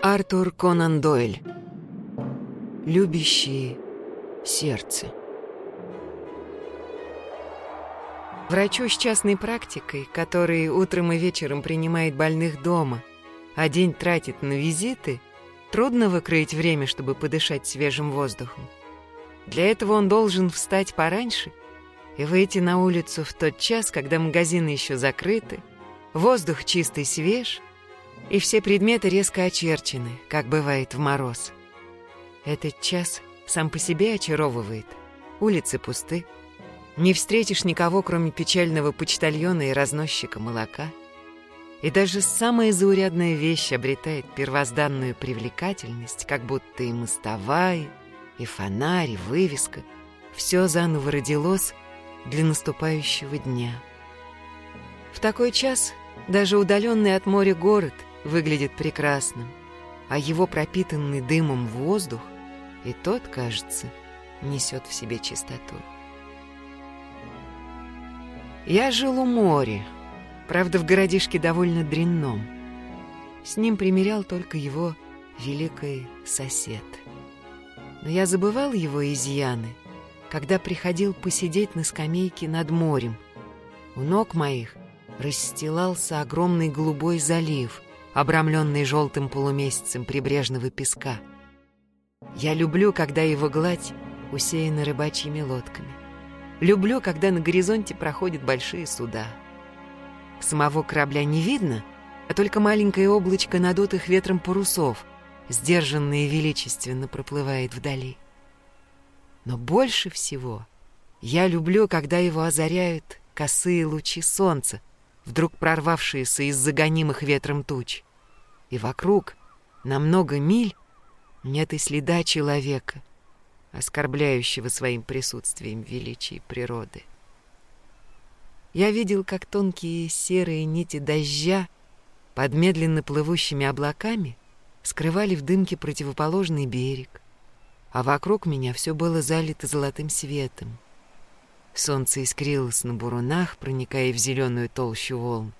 Артур Конан Дойль. Любящие сердце. Врачу с частной практикой, который утром и вечером принимает больных дома, а день тратит на визиты, трудно выкроить время, чтобы подышать свежим воздухом. Для этого он должен встать пораньше и выйти на улицу в тот час, когда магазины еще закрыты, воздух чистый свеж, и все предметы резко очерчены, как бывает в мороз. Этот час сам по себе очаровывает. Улицы пусты. Не встретишь никого, кроме печального почтальона и разносчика молока. И даже самая заурядная вещь обретает первозданную привлекательность, как будто и мостовая, и фонарь, и вывеска. Все заново родилось для наступающего дня. В такой час даже удаленный от моря город выглядит прекрасным, а его пропитанный дымом воздух и тот, кажется, несет в себе чистоту. Я жил у моря, правда, в городишке довольно дрянном. С ним примерял только его великий сосед. Но я забывал его изъяны, когда приходил посидеть на скамейке над морем. У ног моих расстилался огромный голубой залив, обрамленный желтым полумесяцем прибрежного песка. Я люблю, когда его гладь усеяна рыбачьими лодками. Люблю, когда на горизонте проходят большие суда. Самого корабля не видно, а только маленькое облачко надутых ветром парусов, сдержанно и величественно проплывает вдали. Но больше всего я люблю, когда его озаряют косые лучи солнца, вдруг прорвавшиеся из загонимых ветром туч. И вокруг, на много миль, нет и следа человека, оскорбляющего своим присутствием величие природы. Я видел, как тонкие серые нити дождя под медленно плывущими облаками скрывали в дымке противоположный берег, а вокруг меня все было залито золотым светом. Солнце искрилось на бурунах, проникая в зеленую толщу волн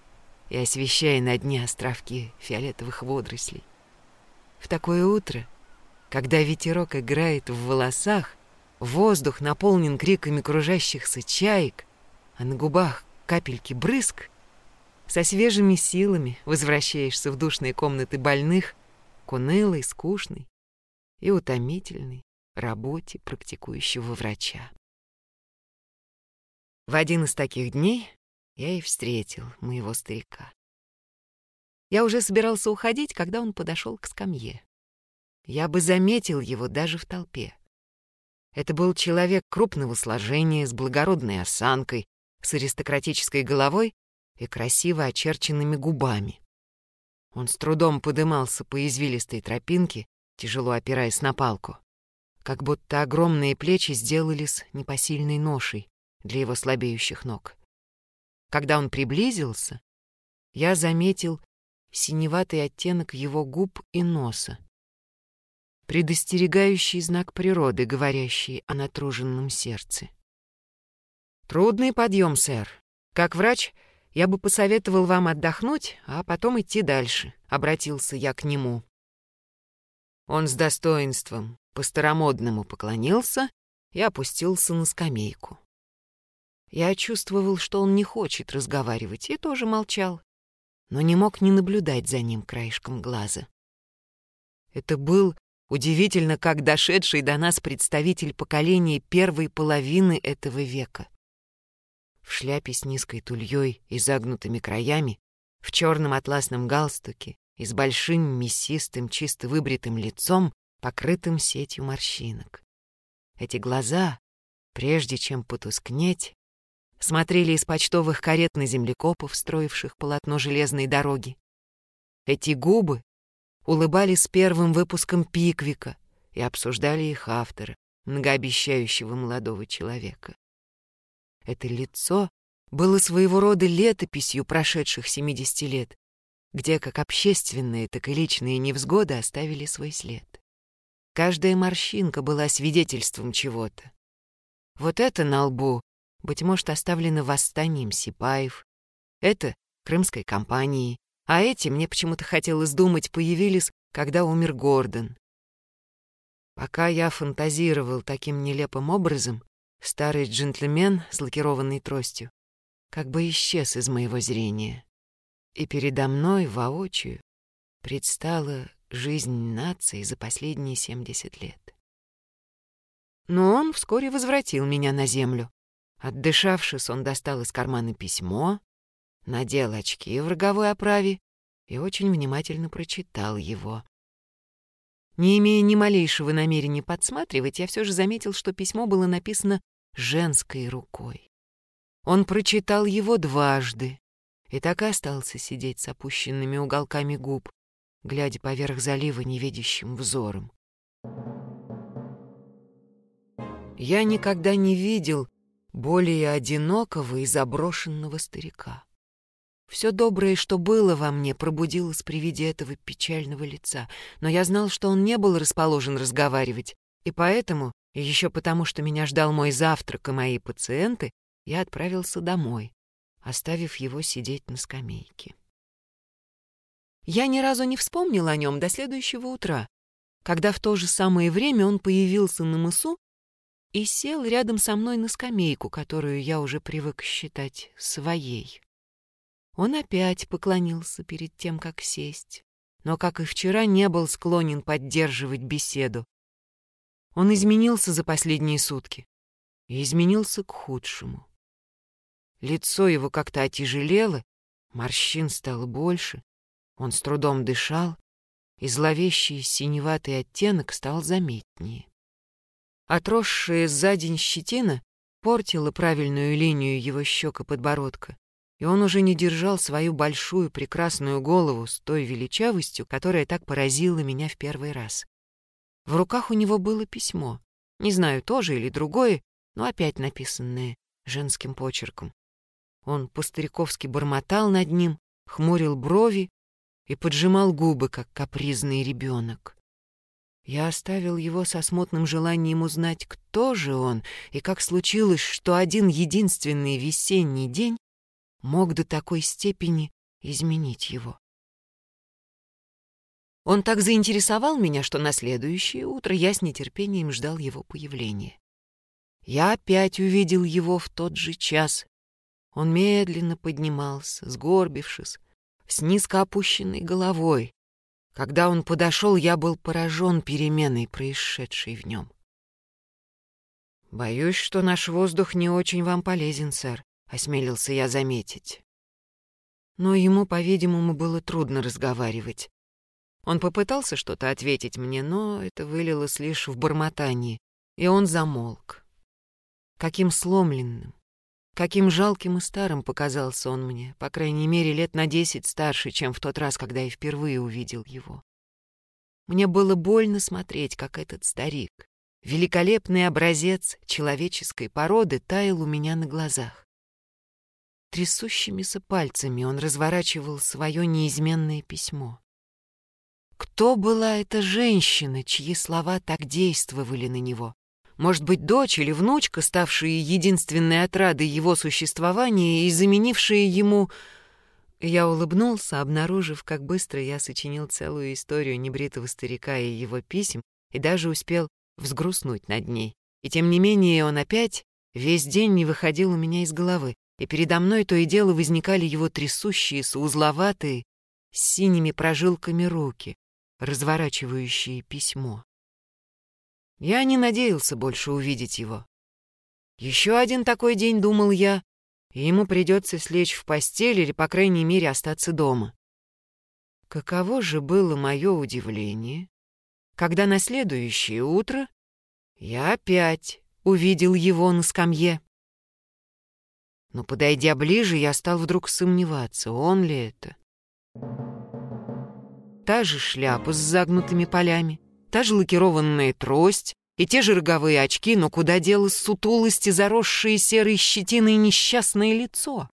и освещая на дне островки фиолетовых водорослей. В такое утро, когда ветерок играет в волосах, воздух наполнен криками кружащихся чаек, а на губах капельки брызг, со свежими силами возвращаешься в душные комнаты больных к унылой, скучной и утомительной работе практикующего врача. В один из таких дней я и встретил моего старика. Я уже собирался уходить, когда он подошел к скамье. Я бы заметил его даже в толпе. Это был человек крупного сложения, с благородной осанкой, с аристократической головой и красиво очерченными губами. Он с трудом подымался по извилистой тропинке, тяжело опираясь на палку, как будто огромные плечи сделались непосильной ношей для его слабеющих ног. Когда он приблизился, я заметил синеватый оттенок его губ и носа. Предостерегающий знак природы, говорящий о натруженном сердце. «Трудный подъем, сэр. Как врач, я бы посоветовал вам отдохнуть, а потом идти дальше», — обратился я к нему. Он с достоинством по-старомодному поклонился и опустился на скамейку. Я чувствовал, что он не хочет разговаривать, и тоже молчал, но не мог не наблюдать за ним краешком глаза. Это был удивительно как дошедший до нас представитель поколения первой половины этого века в шляпе с низкой тульей и загнутыми краями, в черном атласном галстуке и с большим мясистым, чисто выбритым лицом, покрытым сетью морщинок. Эти глаза, прежде чем потускнеть, смотрели из почтовых карет на землекопов, строивших полотно железной дороги. Эти губы улыбались первым выпуском «Пиквика» и обсуждали их автора, многообещающего молодого человека. Это лицо было своего рода летописью прошедших 70 лет, где как общественные, так и личные невзгоды оставили свой след. Каждая морщинка была свидетельством чего-то. Вот это на лбу, быть может, оставлено восстанием Сипаев, это — крымской компанией, а эти, мне почему-то хотелось думать, появились когда умер Гордон. Пока я фантазировал таким нелепым образом, старый джентльмен с лакированной тростью как бы исчез из моего зрения, и передо мной воочию предстала жизнь нации за последние 70 лет. Но он вскоре возвратил меня на землю. Отдышавшись, он достал из кармана письмо, надел очки в роговой оправе и очень внимательно прочитал его. Не имея ни малейшего намерения подсматривать, я все же заметил, что письмо было написано женской рукой. Он прочитал его дважды и так и остался сидеть с опущенными уголками губ, глядя поверх залива невидящим взором. Я никогда не видел более одинокого и заброшенного старика. Все доброе, что было во мне, пробудилось при виде этого печального лица, но я знал, что он не был расположен разговаривать, и поэтому, еще потому, что меня ждал мой завтрак и мои пациенты, я отправился домой, оставив его сидеть на скамейке. Я ни разу не вспомнил о нем до следующего утра, когда в то же самое время он появился на мысу и сел рядом со мной на скамейку, которую я уже привык считать своей. Он опять поклонился перед тем, как сесть, но, как и вчера, не был склонен поддерживать беседу. Он изменился за последние сутки и изменился к худшему. Лицо его как-то отяжелело, морщин стало больше, он с трудом дышал, и зловещий синеватый оттенок стал заметнее. Отросшая за день щетина портила правильную линию его щек и он уже не держал свою большую прекрасную голову с той величавостью, которая так поразила меня в первый раз. В руках у него было письмо, не знаю, тоже или другое, но опять написанное женским почерком. Он по-стариковски бормотал над ним, хмурил брови и поджимал губы, как капризный ребенок. Я оставил его со смутным желанием узнать, кто же он, и как случилось, что один единственный весенний день мог до такой степени изменить его. Он так заинтересовал меня, что на следующее утро я с нетерпением ждал его появления. Я опять увидел его в тот же час. Он медленно поднимался, сгорбившись, с низко опущенной головой, когда он подошел, я был поражен переменой, происшедшей в нем. «Боюсь, что наш воздух не очень вам полезен, сэр», — осмелился я заметить. Но ему, по-видимому, было трудно разговаривать. Он попытался что-то ответить мне, но это вылилось лишь в бормотании, и он замолк. Каким сломленным, каким жалким и старым показался он мне, по крайней мере, лет на десять старше, чем в тот раз, когда я впервые увидел его. Мне было больно смотреть, как этот старик, великолепный образец человеческой породы, таял у меня на глазах. Трясущимися пальцами он разворачивал свое неизменное письмо. Кто была эта женщина, чьи слова так действовали на него? Может быть, дочь или внучка, ставшие единственной отрадой его существования и заменившие ему я улыбнулся, обнаружив, как быстро я сочинил целую историю небритого старика и его писем, и даже успел взгрустнуть над ней. И тем не менее он опять весь день не выходил у меня из головы, и передо мной то и дело возникали его трясущиеся, узловатые, с синими прожилками руки, разворачивающие письмо. Я не надеялся больше увидеть его. Еще один такой день, думал я, и ему придется слечь в постель или, по крайней мере, остаться дома. Каково же было мое удивление, когда на следующее утро я опять увидел его на скамье. Но, подойдя ближе, я стал вдруг сомневаться, он ли это. Та же шляпа с загнутыми полями, та же лакированная трость, и те же роговые очки, но куда делось сутулости, заросшие серой щетиной несчастное лицо?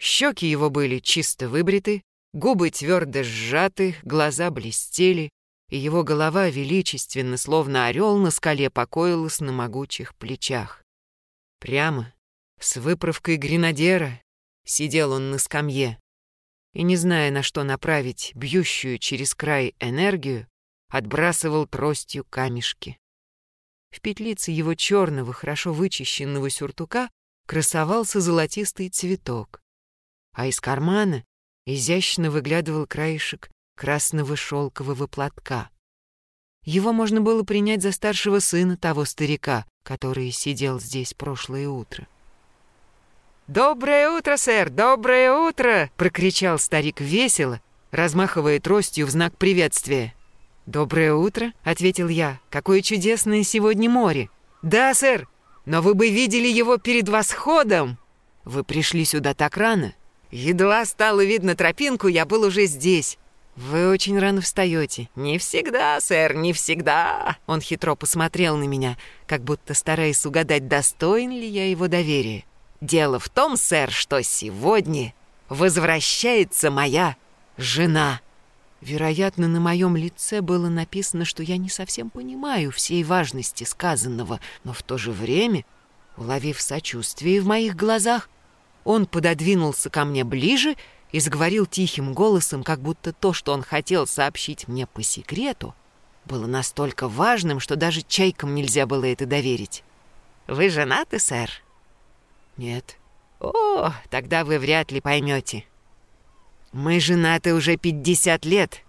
Щеки его были чисто выбриты, губы твердо сжаты, глаза блестели, и его голова величественно, словно орел на скале, покоилась на могучих плечах. Прямо, с выправкой гренадера, сидел он на скамье. и, не зная, на что направить бьющую через край энергию, отбрасывал тростью камешки. В петлице его черного, хорошо вычищенного сюртука красовался золотистый цветок, а из кармана изящно выглядывал краешек красного шелкового платка. Его можно было принять за старшего сына того старика, который сидел здесь прошлое утро. «Доброе утро, сэр! Доброе утро!» — прокричал старик весело, размахивая тростью в знак приветствия. «Доброе утро», — ответил я. «Какое чудесное сегодня море!» «Да, сэр, но вы бы видели его перед восходом!» «Вы пришли сюда так рано?» «Едва стало видно тропинку, я был уже здесь». «Вы очень рано встаете». «Не всегда, сэр, не всегда». Он хитро посмотрел на меня, как будто стараясь угадать, достоин ли я его доверия. «Дело в том, сэр, что сегодня возвращается моя жена». Вероятно, на моем лице было написано, что я не совсем понимаю всей важности сказанного, но в то же время, уловив сочувствие в моих глазах, он пододвинулся ко мне ближе и заговорил тихим голосом, как будто то, что он хотел сообщить мне по секрету, было настолько важным, что даже чайкам нельзя было это доверить. «Вы женаты, сэр?» «Нет». «О, тогда вы вряд ли поймете. Мы женаты уже 50 лет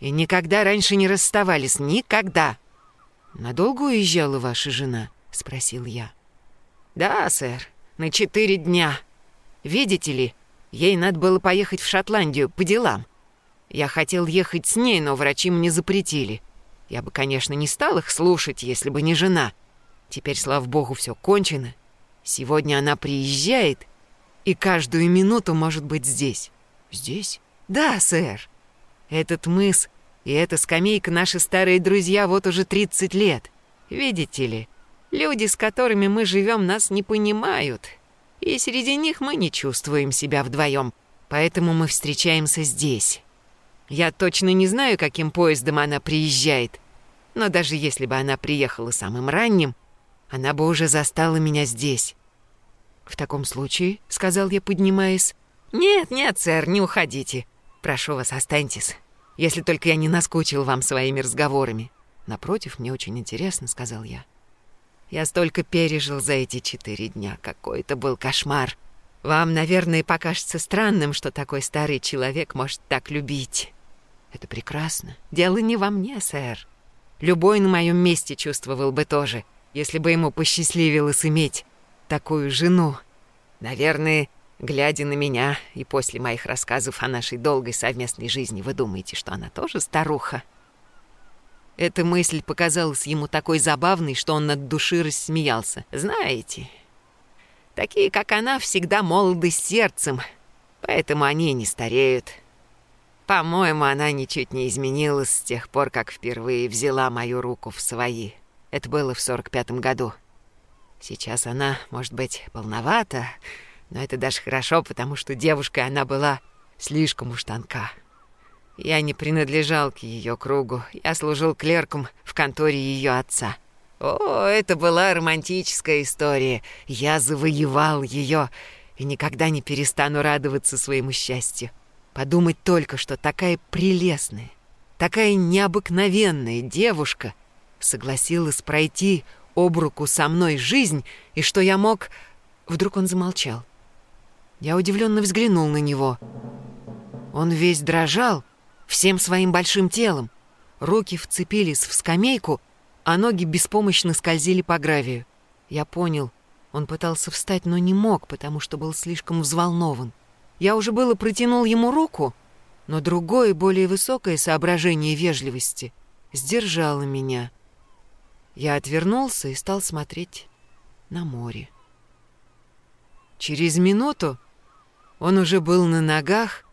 и никогда раньше не расставались, никогда. Надолго уезжала ваша жена? спросил я. Да, сэр, на четыре дня. Видите ли, ей надо было поехать в Шотландию по делам. Я хотел ехать с ней, но врачи мне запретили. Я бы, конечно, не стал их слушать, если бы не жена. Теперь, слава богу, все кончено. Сегодня она приезжает и каждую минуту может быть здесь. «Здесь?» «Да, сэр. Этот мыс и эта скамейка наши старые друзья вот уже 30 лет. Видите ли, люди, с которыми мы живем, нас не понимают. И среди них мы не чувствуем себя вдвоем, поэтому мы встречаемся здесь. Я точно не знаю, каким поездом она приезжает, но даже если бы она приехала самым ранним, она бы уже застала меня здесь. «В таком случае», — сказал я, поднимаясь, «Нет, нет, сэр, не уходите. Прошу вас, останьтесь. Если только я не наскучил вам своими разговорами». «Напротив, мне очень интересно», — сказал я. «Я столько пережил за эти четыре дня. Какой это был кошмар. Вам, наверное, покажется странным, что такой старый человек может так любить. Это прекрасно. Дело не во мне, сэр. Любой на моем месте чувствовал бы тоже, если бы ему посчастливилось иметь такую жену. Наверное, Глядя на меня и после моих рассказов о нашей долгой совместной жизни, вы думаете, что она тоже старуха? Эта мысль показалась ему такой забавной, что он над души рассмеялся. Знаете, такие, как она, всегда молоды сердцем, поэтому они не стареют. По-моему, она ничуть не изменилась с тех пор, как впервые взяла мою руку в свои. Это было в сорок пятом году. Сейчас она, может быть, полновата, но это даже хорошо, потому что девушкой она была слишком уж тонка. Я не принадлежал к ее кругу. Я служил клерком в конторе ее отца. О, это была романтическая история. Я завоевал ее и никогда не перестану радоваться своему счастью. Подумать только, что такая прелестная, такая необыкновенная девушка согласилась пройти об руку со мной жизнь, и что я мог... Вдруг он замолчал. Я удивленно взглянул на него. Он весь дрожал, всем своим большим телом. Руки вцепились в скамейку, а ноги беспомощно скользили по гравию. Я понял, он пытался встать, но не мог, потому что был слишком взволнован. Я уже было протянул ему руку, но другое, более высокое соображение вежливости сдержало меня. Я отвернулся и стал смотреть на море. Через минуту он уже был на ногах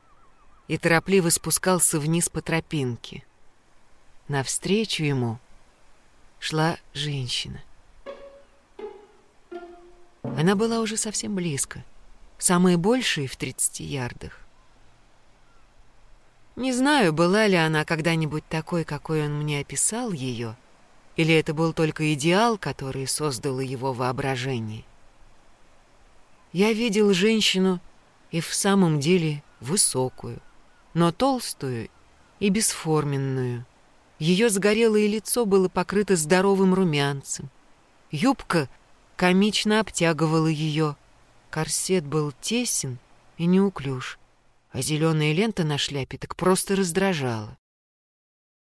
и торопливо спускался вниз по тропинке. Навстречу ему шла женщина. Она была уже совсем близко, самые большие в 30 ярдах. Не знаю, была ли она когда-нибудь такой, какой он мне описал ее, или это был только идеал, который создало его воображение. Я видел женщину и в самом деле высокую, но толстую и бесформенную. Ее загорелое лицо было покрыто здоровым румянцем. Юбка комично обтягивала ее. Корсет был тесен и неуклюж, а зеленая лента на шляпе так просто раздражала.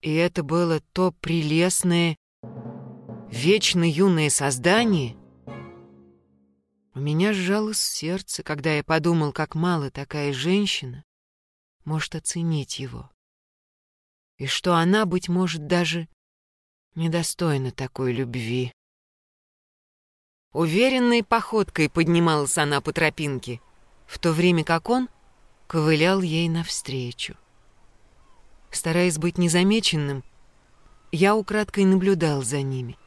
И это было то прелестное, вечно юное создание. У меня сжалось сердце, когда я подумал, как мало такая женщина может оценить его. И что она, быть может, даже недостойна такой любви. Уверенной походкой поднималась она по тропинке, в то время как он ковылял ей навстречу. Стараясь быть незамеченным, я украдкой наблюдал за ними.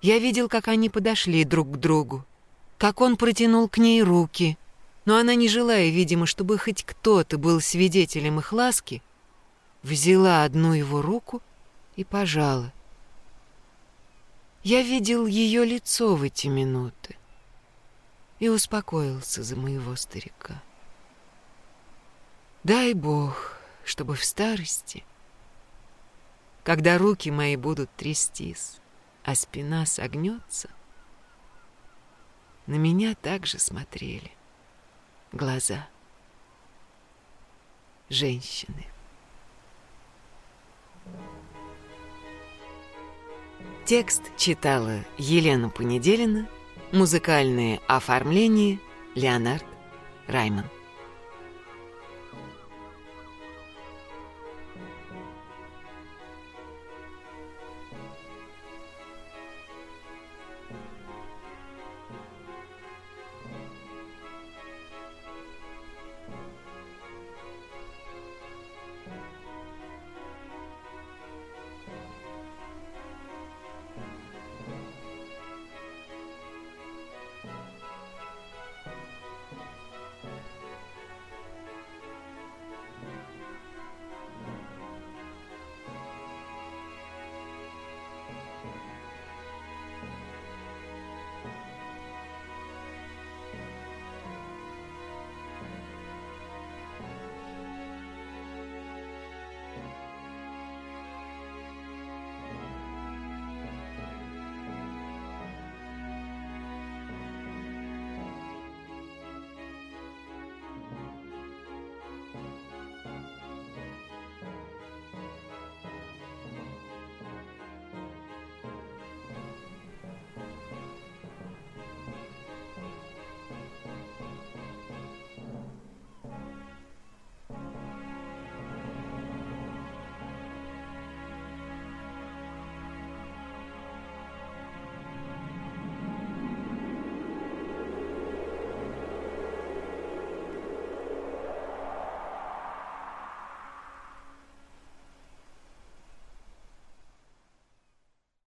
Я видел, как они подошли друг к другу, как он протянул к ней руки, но она, не желая, видимо, чтобы хоть кто-то был свидетелем их ласки, взяла одну его руку и пожала. Я видел ее лицо в эти минуты и успокоился за моего старика. Дай Бог, чтобы в старости, когда руки мои будут трястись, а спина согнется, на меня также смотрели глаза женщины. Текст читала Елена Понеделина, музыкальное оформление Леонард Раймонд.